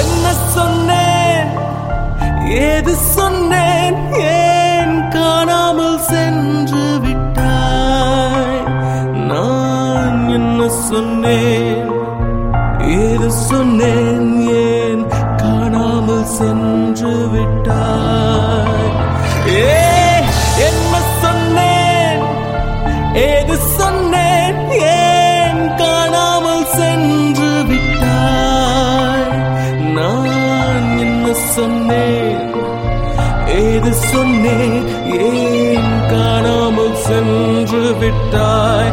என்ன சொன்னேன்? ஏது சொன்னேன்? ஏன் காணாமல் சென்று விட்டாய்? நான் என்ன சொன்னேன்? ஏது சொன்னேன்? ஏன் காணாமல் சென்று விட்டாய்? ஏ என்ன சொன்னேன்? ஏது சொன்னேன். ஏது சொன்னேன்? ஏன் காணாமல் சென்று விட்டாய்?